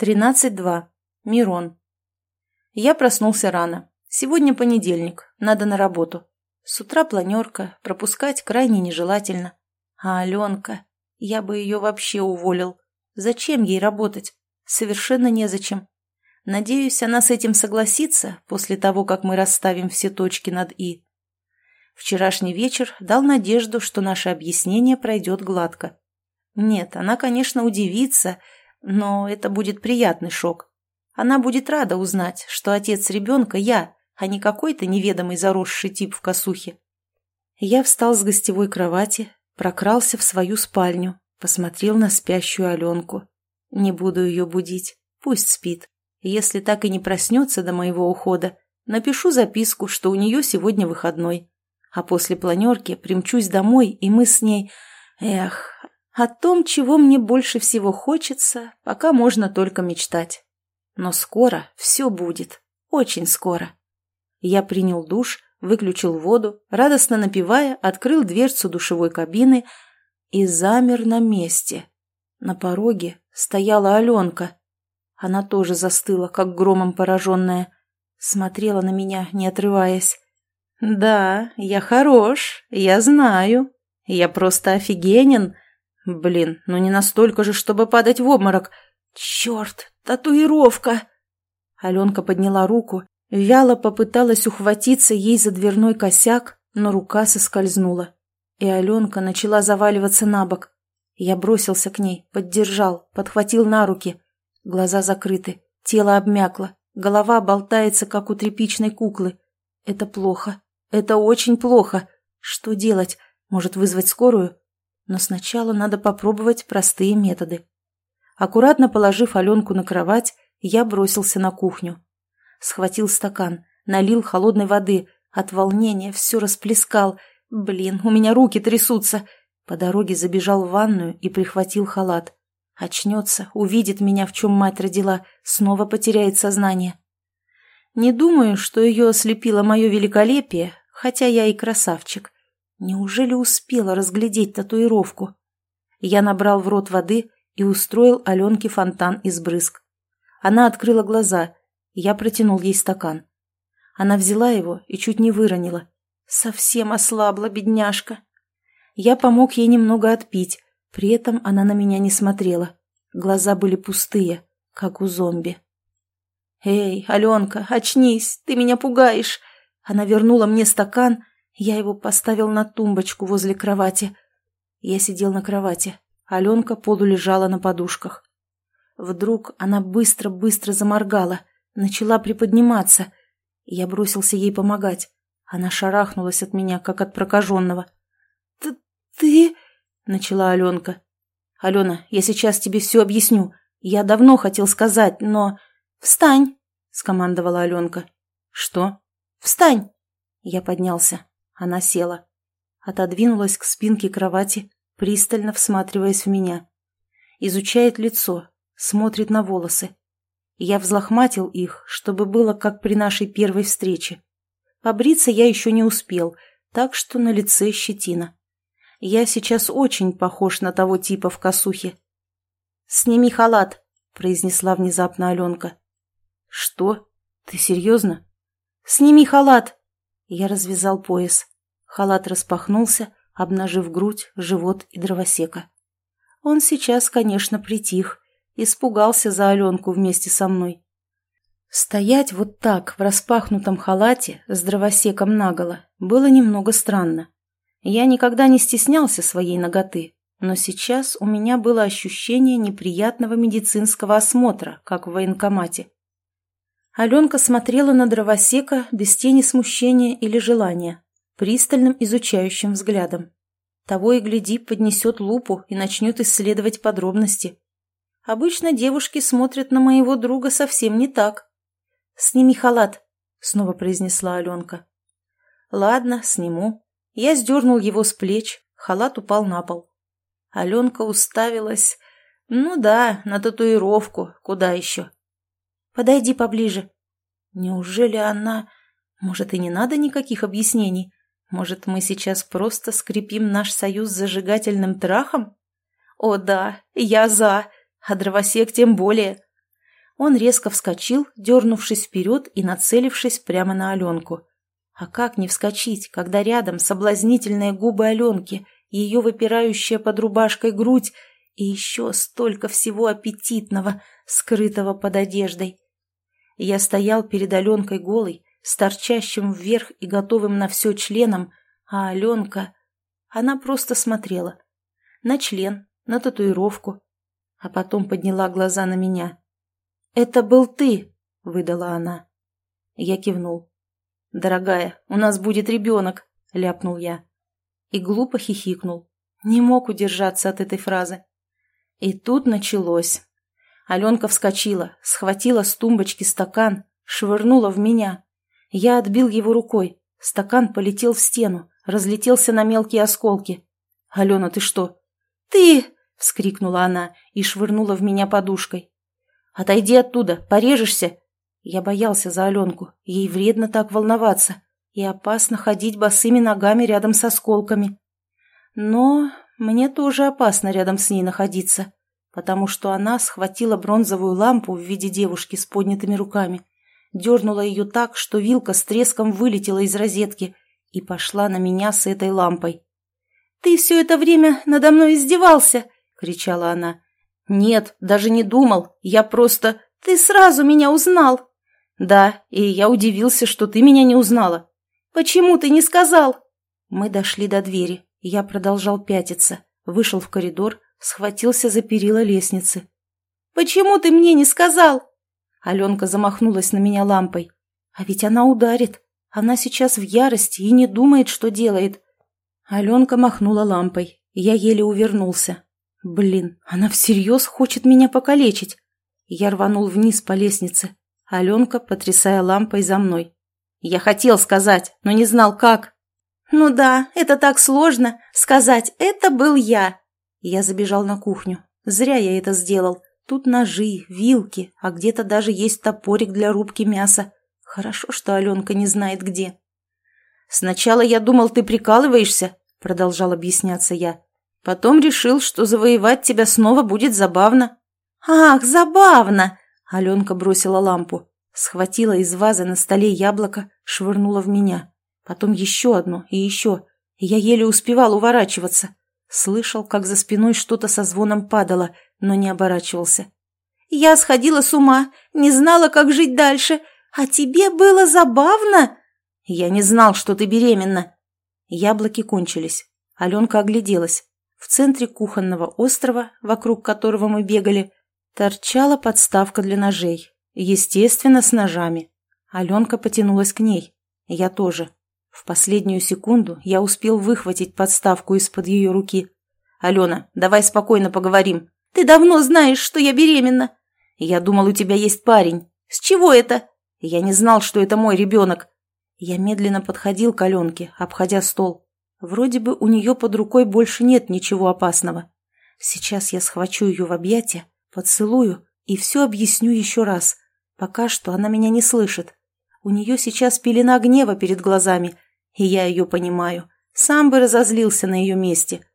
13.2. Мирон. Я проснулся рано. Сегодня понедельник, надо на работу. С утра планерка, пропускать крайне нежелательно. А Аленка, я бы ее вообще уволил. Зачем ей работать? Совершенно незачем. Надеюсь, она с этим согласится после того, как мы расставим все точки над «и». Вчерашний вечер дал надежду, что наше объяснение пройдет гладко. Нет, она, конечно, удивится, но это будет приятный шок. Она будет рада узнать, что отец ребенка я, а не какой-то неведомый заросший тип в косухе. Я встал с гостевой кровати, прокрался в свою спальню, посмотрел на спящую Аленку. Не буду ее будить, пусть спит. Если так и не проснется до моего ухода, напишу записку, что у нее сегодня выходной. А после планерки примчусь домой, и мы с ней... Эх, о том, чего мне больше всего хочется, пока можно только мечтать. Но скоро все будет. Очень скоро. Я принял душ, выключил воду, радостно напивая, открыл дверцу душевой кабины и замер на месте. На пороге стояла Аленка. Она тоже застыла, как громом пораженная. Смотрела на меня, не отрываясь. «Да, я хорош, я знаю. Я просто офигенен», Блин, ну не настолько же, чтобы падать в обморок. Черт, татуировка! Аленка подняла руку, вяло попыталась ухватиться ей за дверной косяк, но рука соскользнула. И Аленка начала заваливаться на бок. Я бросился к ней, поддержал, подхватил на руки. Глаза закрыты, тело обмякло, голова болтается, как у тряпичной куклы. Это плохо. Это очень плохо. Что делать? Может, вызвать скорую? Но сначала надо попробовать простые методы. Аккуратно положив Аленку на кровать, я бросился на кухню. Схватил стакан, налил холодной воды, от волнения все расплескал. Блин, у меня руки трясутся. По дороге забежал в ванную и прихватил халат. Очнется, увидит меня, в чем мать родила, снова потеряет сознание. Не думаю, что ее ослепило мое великолепие, хотя я и красавчик. Неужели успела разглядеть татуировку? Я набрал в рот воды и устроил Аленке фонтан из брызг. Она открыла глаза, я протянул ей стакан. Она взяла его и чуть не выронила. Совсем ослабла, бедняжка. Я помог ей немного отпить, при этом она на меня не смотрела. Глаза были пустые, как у зомби. «Эй, Аленка, очнись, ты меня пугаешь!» Она вернула мне стакан, я его поставил на тумбочку возле кровати. Я сидел на кровати. Аленка полулежала на подушках. Вдруг она быстро-быстро заморгала, начала приподниматься. Я бросился ей помогать. Она шарахнулась от меня, как от прокаженного. «Ты... ты...» — начала Аленка. «Алена, я сейчас тебе все объясню. Я давно хотел сказать, но...» «Встань!» — скомандовала Аленка. «Что?» «Встань!» Я поднялся. Она села. Отодвинулась к спинке кровати, пристально всматриваясь в меня. Изучает лицо, смотрит на волосы. Я взлохматил их, чтобы было как при нашей первой встрече. Побриться я еще не успел, так что на лице щетина. Я сейчас очень похож на того типа в косухе. «Сними халат», — произнесла внезапно Аленка. «Что? Ты серьезно?» «Сними халат!» Я развязал пояс. Халат распахнулся, обнажив грудь, живот и дровосека. Он сейчас, конечно, притих, испугался за Аленку вместе со мной. Стоять вот так, в распахнутом халате, с дровосеком наголо, было немного странно. Я никогда не стеснялся своей ноготы, но сейчас у меня было ощущение неприятного медицинского осмотра, как в военкомате. Аленка смотрела на дровосека без тени смущения или желания, пристальным изучающим взглядом. Того и гляди, поднесет лупу и начнет исследовать подробности. Обычно девушки смотрят на моего друга совсем не так. «Сними халат», — снова произнесла Аленка. «Ладно, сниму». Я сдернул его с плеч, халат упал на пол. Аленка уставилась. «Ну да, на татуировку, куда еще?» «Подойди поближе». «Неужели она...» «Может, и не надо никаких объяснений?» Может, мы сейчас просто скрепим наш союз зажигательным трахом? О да, я за, а дровосек тем более. Он резко вскочил, дернувшись вперед и нацелившись прямо на Аленку. А как не вскочить, когда рядом соблазнительные губы Аленки, ее выпирающая под рубашкой грудь и еще столько всего аппетитного, скрытого под одеждой. Я стоял перед Аленкой голой, с торчащим вверх и готовым на все членом, а Аленка... Она просто смотрела. На член, на татуировку. А потом подняла глаза на меня. «Это был ты!» — выдала она. Я кивнул. «Дорогая, у нас будет ребенок!» — ляпнул я. И глупо хихикнул. Не мог удержаться от этой фразы. И тут началось. Аленка вскочила, схватила с тумбочки стакан, швырнула в меня. Я отбил его рукой. Стакан полетел в стену, разлетелся на мелкие осколки. «Алена, ты что?» «Ты!» — вскрикнула она и швырнула в меня подушкой. «Отойди оттуда, порежешься!» Я боялся за Аленку, ей вредно так волноваться и опасно ходить босыми ногами рядом с осколками. Но мне тоже опасно рядом с ней находиться, потому что она схватила бронзовую лампу в виде девушки с поднятыми руками, дернула ее так, что вилка с треском вылетела из розетки и пошла на меня с этой лампой. «Ты все это время надо мной издевался!» — кричала она. «Нет, даже не думал. Я просто... Ты сразу меня узнал!» «Да, и я удивился, что ты меня не узнала». «Почему ты не сказал?» Мы дошли до двери. Я продолжал пятиться, вышел в коридор, схватился за перила лестницы. «Почему ты мне не сказал?» Аленка замахнулась на меня лампой. «А ведь она ударит. Она сейчас в ярости и не думает, что делает». Аленка махнула лампой. Я еле увернулся. «Блин, она всерьез хочет меня покалечить». Я рванул вниз по лестнице. Аленка, потрясая лампой за мной. «Я хотел сказать, но не знал, как». «Ну да, это так сложно, сказать «это был я». Я забежал на кухню. Зря я это сделал. Тут ножи, вилки, а где-то даже есть топорик для рубки мяса. Хорошо, что Аленка не знает где. «Сначала я думал, ты прикалываешься», — продолжал объясняться я. «Потом решил, что завоевать тебя снова будет забавно». «Ах, забавно!» — Аленка бросила лампу, схватила из вазы на столе яблоко, швырнула в меня. Потом еще одно и еще. Я еле успевал уворачиваться. Слышал, как за спиной что-то со звоном падало, но не оборачивался. «Я сходила с ума, не знала, как жить дальше. А тебе было забавно?» «Я не знал, что ты беременна». Яблоки кончились. Аленка огляделась. В центре кухонного острова, вокруг которого мы бегали, торчала подставка для ножей. Естественно, с ножами. Аленка потянулась к ней. Я тоже. В последнюю секунду я успел выхватить подставку из-под ее руки. «Алена, давай спокойно поговорим. Ты давно знаешь, что я беременна». «Я думал, у тебя есть парень. С чего это?» «Я не знал, что это мой ребенок». Я медленно подходил к Аленке, обходя стол. Вроде бы у нее под рукой больше нет ничего опасного. Сейчас я схвачу ее в объятия, поцелую и все объясню еще раз. Пока что она меня не слышит. У нее сейчас пелена гнева перед глазами, и я ее понимаю. Сам бы разозлился на ее месте.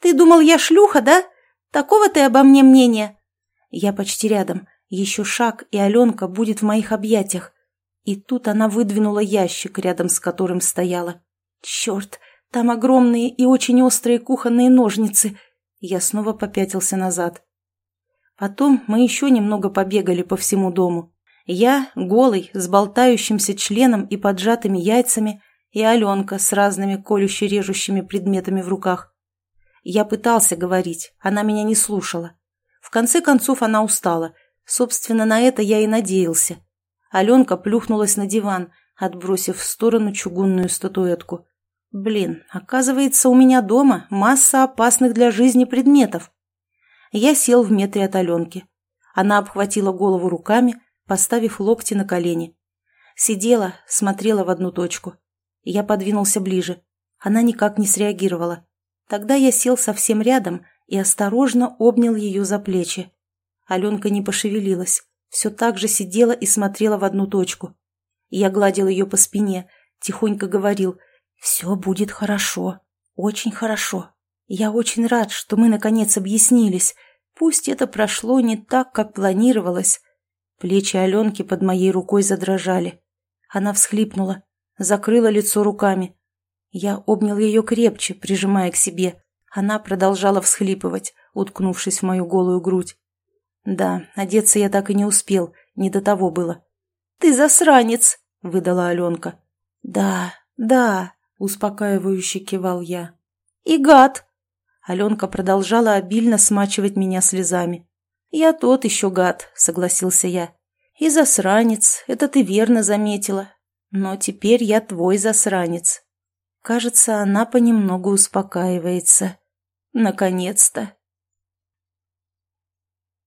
«Ты думал, я шлюха, да? Такого ты обо мне мнения?» Я почти рядом. Еще шаг, и Аленка будет в моих объятиях. И тут она выдвинула ящик, рядом с которым стояла. Черт, там огромные и очень острые кухонные ножницы. Я снова попятился назад. Потом мы еще немного побегали по всему дому. Я, голый, с болтающимся членом и поджатыми яйцами, и Аленка с разными колюще-режущими предметами в руках. Я пытался говорить, она меня не слушала. В конце концов она устала. Собственно, на это я и надеялся. Аленка плюхнулась на диван, отбросив в сторону чугунную статуэтку. Блин, оказывается, у меня дома масса опасных для жизни предметов. Я сел в метре от Аленки. Она обхватила голову руками, поставив локти на колени. Сидела, смотрела в одну точку. Я подвинулся ближе. Она никак не среагировала. Тогда я сел совсем рядом и осторожно обнял ее за плечи. Аленка не пошевелилась, все так же сидела и смотрела в одну точку. Я гладил ее по спине, тихонько говорил «Все будет хорошо, очень хорошо. Я очень рад, что мы наконец объяснились. Пусть это прошло не так, как планировалось, Плечи Аленки под моей рукой задрожали. Она всхлипнула, закрыла лицо руками. Я обнял ее крепче, прижимая к себе. Она продолжала всхлипывать, уткнувшись в мою голую грудь. Да, одеться я так и не успел, не до того было. «Ты засранец!» — выдала Аленка. «Да, да», — успокаивающе кивал я. «И гад!» Аленка продолжала обильно смачивать меня слезами. «Я тот еще гад», — согласился я. «И засранец, это ты верно заметила. Но теперь я твой засранец». Кажется, она понемногу успокаивается. Наконец-то.